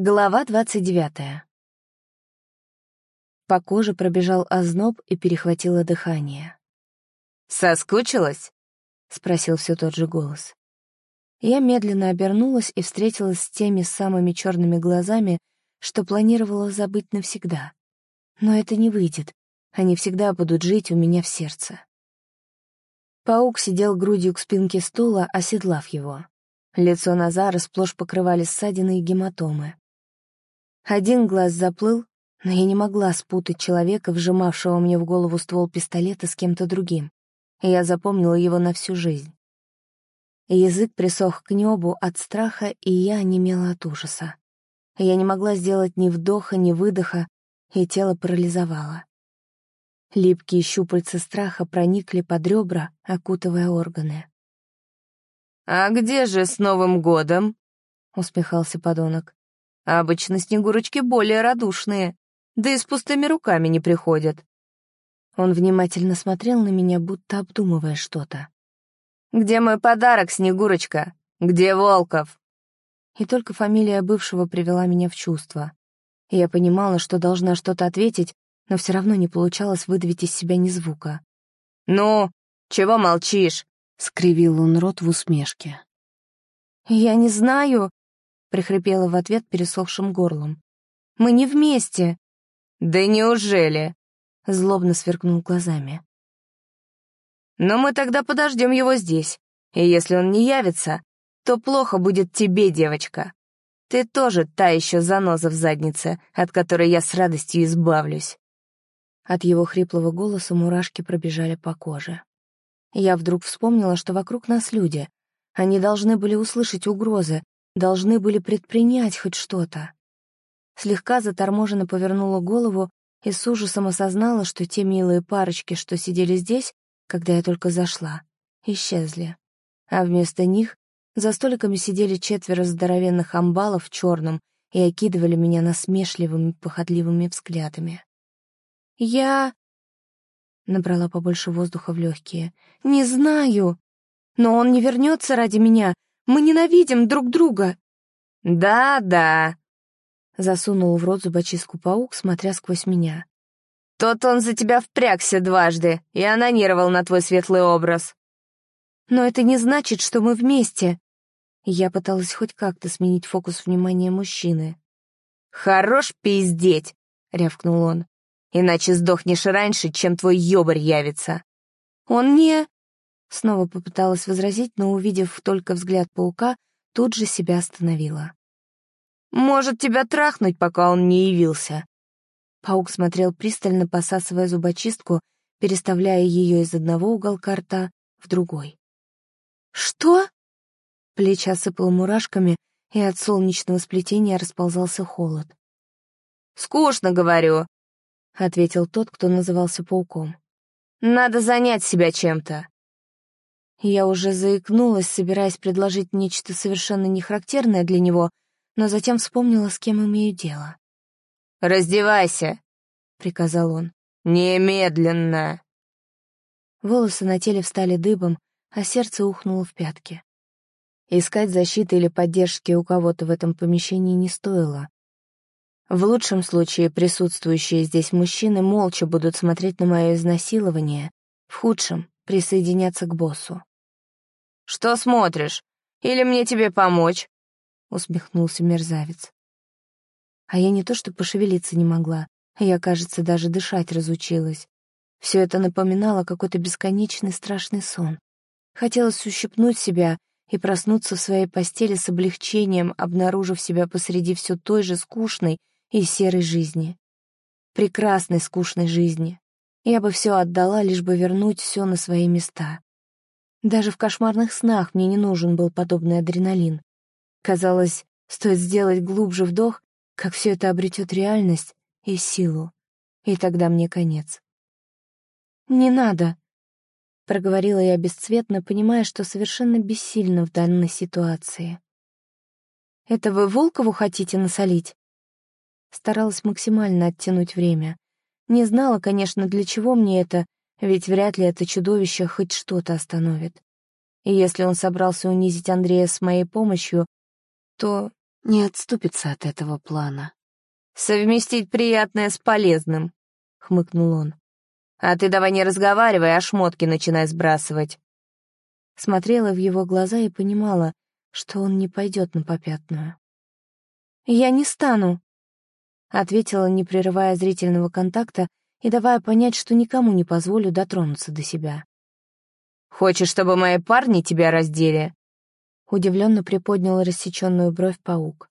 Глава двадцать девятая. По коже пробежал озноб и перехватило дыхание. «Соскучилась?» — спросил все тот же голос. Я медленно обернулась и встретилась с теми самыми черными глазами, что планировала забыть навсегда. Но это не выйдет, они всегда будут жить у меня в сердце. Паук сидел грудью к спинке стула, оседлав его. Лицо Назара сплошь покрывали ссадины и гематомы. Один глаз заплыл, но я не могла спутать человека, вжимавшего мне в голову ствол пистолета с кем-то другим. Я запомнила его на всю жизнь. Язык присох к небу от страха, и я онемела от ужаса. Я не могла сделать ни вдоха, ни выдоха, и тело парализовало. Липкие щупальца страха проникли под ребра, окутывая органы. «А где же с Новым годом?» — усмехался подонок. Обычно снегурочки более радушные, да и с пустыми руками не приходят. Он внимательно смотрел на меня, будто обдумывая что-то. «Где мой подарок, Снегурочка? Где Волков?» И только фамилия бывшего привела меня в чувство. Я понимала, что должна что-то ответить, но все равно не получалось выдавить из себя ни звука. «Ну, чего молчишь?» — скривил он рот в усмешке. «Я не знаю», — прихрипела в ответ пересохшим горлом. «Мы не вместе». «Да неужели?» — злобно сверкнул глазами. «Но мы тогда подождем его здесь, и если он не явится, то плохо будет тебе, девочка. Ты тоже та еще заноза в заднице, от которой я с радостью избавлюсь». От его хриплого голоса мурашки пробежали по коже. Я вдруг вспомнила, что вокруг нас люди. Они должны были услышать угрозы, должны были предпринять хоть что-то. Слегка заторможенно повернула голову и с ужасом осознала, что те милые парочки, что сидели здесь, когда я только зашла, исчезли. А вместо них за столиками сидели четверо здоровенных амбалов в черном и окидывали меня насмешливыми, похотливыми взглядами. «Я...» — набрала побольше воздуха в легкие. «Не знаю. Но он не вернется ради меня. Мы ненавидим друг друга!» «Да-да», — засунул в рот зубочистку паук, смотря сквозь меня. «Тот он за тебя впрягся дважды и анонировал на твой светлый образ». «Но это не значит, что мы вместе». Я пыталась хоть как-то сменить фокус внимания мужчины. «Хорош пиздеть!» — рявкнул он. «Иначе сдохнешь раньше, чем твой ёбарь явится». «Он не...» Снова попыталась возразить, но, увидев только взгляд паука, тут же себя остановила. «Может, тебя трахнуть, пока он не явился?» Паук смотрел пристально, посасывая зубочистку, переставляя ее из одного уголка рта в другой. «Что?» Плечи осыпало мурашками, и от солнечного сплетения расползался холод. «Скучно, говорю», — ответил тот, кто назывался пауком. «Надо занять себя чем-то». Я уже заикнулась, собираясь предложить нечто совершенно нехарактерное для него, но затем вспомнила, с кем имею дело. «Раздевайся», — приказал он. «Немедленно!» Волосы на теле встали дыбом, а сердце ухнуло в пятки. Искать защиты или поддержки у кого-то в этом помещении не стоило. В лучшем случае присутствующие здесь мужчины молча будут смотреть на мое изнасилование, в худшем — присоединяться к боссу. «Что смотришь? Или мне тебе помочь?» — усмехнулся мерзавец. А я не то что пошевелиться не могла, я, кажется, даже дышать разучилась. Все это напоминало какой-то бесконечный страшный сон. Хотелось ущипнуть себя и проснуться в своей постели с облегчением, обнаружив себя посреди все той же скучной и серой жизни. Прекрасной скучной жизни. Я бы все отдала, лишь бы вернуть все на свои места. Даже в кошмарных снах мне не нужен был подобный адреналин. Казалось, стоит сделать глубже вдох, как все это обретет реальность и силу, и тогда мне конец. «Не надо», — проговорила я бесцветно, понимая, что совершенно бессильна в данной ситуации. «Это вы Волкову хотите насолить?» Старалась максимально оттянуть время. Не знала, конечно, для чего мне это, ведь вряд ли это чудовище хоть что-то остановит. И если он собрался унизить Андрея с моей помощью, то не отступится от этого плана. «Совместить приятное с полезным», — хмыкнул он. «А ты давай не разговаривай, а шмотки начинай сбрасывать». Смотрела в его глаза и понимала, что он не пойдет на попятную. «Я не стану», — ответила, не прерывая зрительного контакта и давая понять, что никому не позволю дотронуться до себя. «Хочешь, чтобы мои парни тебя раздели?» Удивленно приподнял рассеченную бровь паук.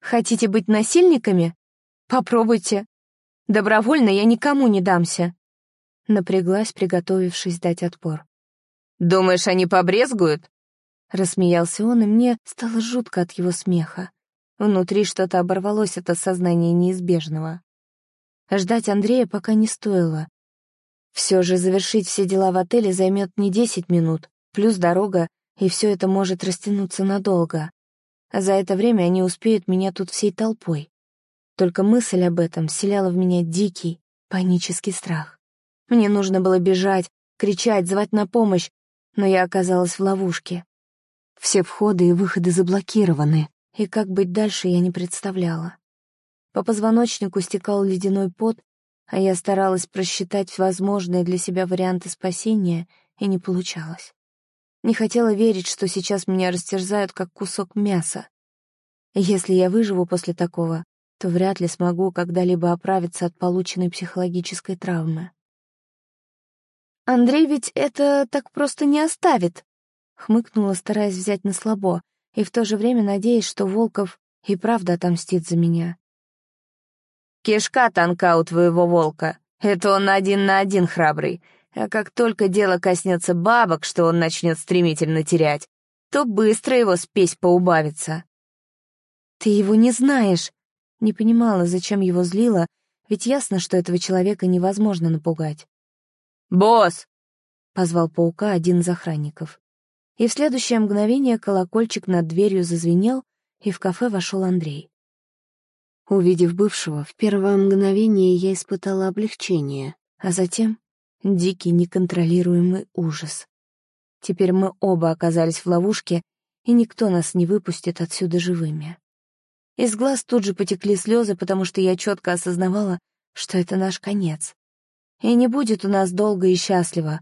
«Хотите быть насильниками? Попробуйте. Добровольно я никому не дамся». Напряглась, приготовившись дать отпор. «Думаешь, они побрезгуют?» Рассмеялся он, и мне стало жутко от его смеха. Внутри что-то оборвалось от осознания неизбежного. Ждать Андрея пока не стоило. Все же завершить все дела в отеле займет не десять минут, плюс дорога и все это может растянуться надолго. За это время они успеют меня тут всей толпой. Только мысль об этом вселяла в меня дикий, панический страх. Мне нужно было бежать, кричать, звать на помощь, но я оказалась в ловушке. Все входы и выходы заблокированы, и как быть дальше я не представляла. По позвоночнику стекал ледяной пот, а я старалась просчитать возможные для себя варианты спасения, и не получалось. Не хотела верить, что сейчас меня растерзают, как кусок мяса. Если я выживу после такого, то вряд ли смогу когда-либо оправиться от полученной психологической травмы. «Андрей ведь это так просто не оставит», — хмыкнула, стараясь взять на слабо, и в то же время надеясь, что Волков и правда отомстит за меня. «Кишка тонка у твоего волка. Это он один на один храбрый. А как только дело коснется бабок, что он начнет стремительно терять, то быстро его спесь поубавится. «Ты его не знаешь!» Не понимала, зачем его злила, ведь ясно, что этого человека невозможно напугать. «Босс!» — позвал паука один из охранников. И в следующее мгновение колокольчик над дверью зазвенел, и в кафе вошел Андрей. Увидев бывшего, в первое мгновение я испытала облегчение, а затем Дикий, неконтролируемый ужас. Теперь мы оба оказались в ловушке, и никто нас не выпустит отсюда живыми. Из глаз тут же потекли слезы, потому что я четко осознавала, что это наш конец. И не будет у нас долго и счастливо.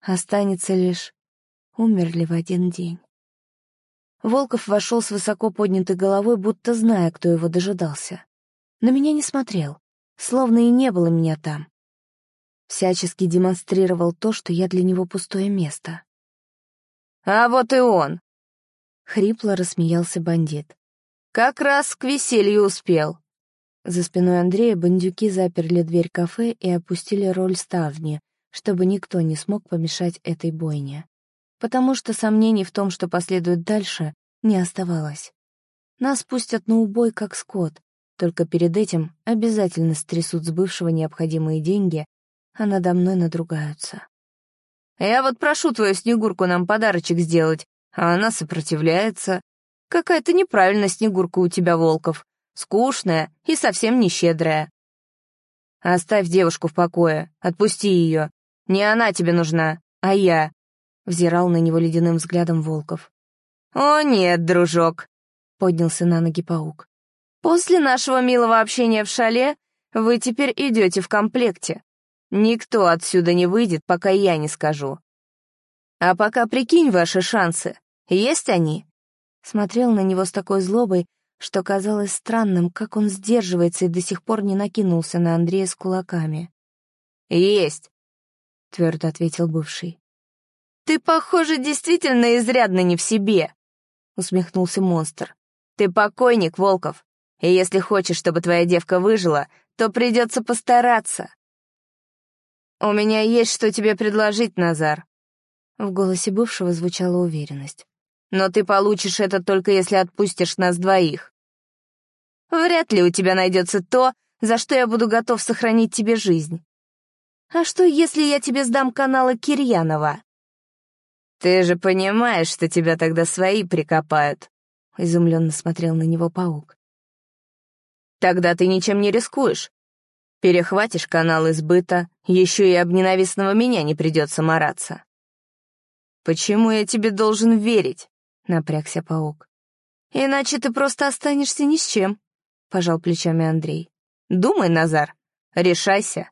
Останется лишь умерли в один день. Волков вошел с высоко поднятой головой, будто зная, кто его дожидался. На меня не смотрел, словно и не было меня там всячески демонстрировал то, что я для него пустое место. «А вот и он!» — хрипло рассмеялся бандит. «Как раз к веселью успел!» За спиной Андрея бандюки заперли дверь кафе и опустили роль ставни, чтобы никто не смог помешать этой бойне. Потому что сомнений в том, что последует дальше, не оставалось. Нас пустят на убой, как скот, только перед этим обязательно стрясут с бывшего необходимые деньги а надо мной надругаются. «Я вот прошу твою Снегурку нам подарочек сделать, а она сопротивляется. Какая-то неправильная Снегурка у тебя, Волков. Скучная и совсем не щедрая. Оставь девушку в покое, отпусти ее. Не она тебе нужна, а я», — взирал на него ледяным взглядом Волков. «О нет, дружок», — поднялся на ноги паук. «После нашего милого общения в шале вы теперь идете в комплекте. Никто отсюда не выйдет, пока я не скажу. А пока прикинь ваши шансы. Есть они?» Смотрел на него с такой злобой, что казалось странным, как он сдерживается и до сих пор не накинулся на Андрея с кулаками. «Есть», — твердо ответил бывший. «Ты, похоже, действительно изрядно не в себе», — усмехнулся монстр. «Ты покойник, Волков, и если хочешь, чтобы твоя девка выжила, то придется постараться. «У меня есть что тебе предложить, Назар». В голосе бывшего звучала уверенность. «Но ты получишь это только если отпустишь нас двоих. Вряд ли у тебя найдется то, за что я буду готов сохранить тебе жизнь. А что, если я тебе сдам каналы Кирьянова?» «Ты же понимаешь, что тебя тогда свои прикопают», — изумленно смотрел на него паук. «Тогда ты ничем не рискуешь. Перехватишь канал избыта, еще и об ненавистного меня не придется мараться. «Почему я тебе должен верить?» — напрягся паук. Иначе ты просто останешься ни с чем», — пожал плечами Андрей. «Думай, Назар, решайся».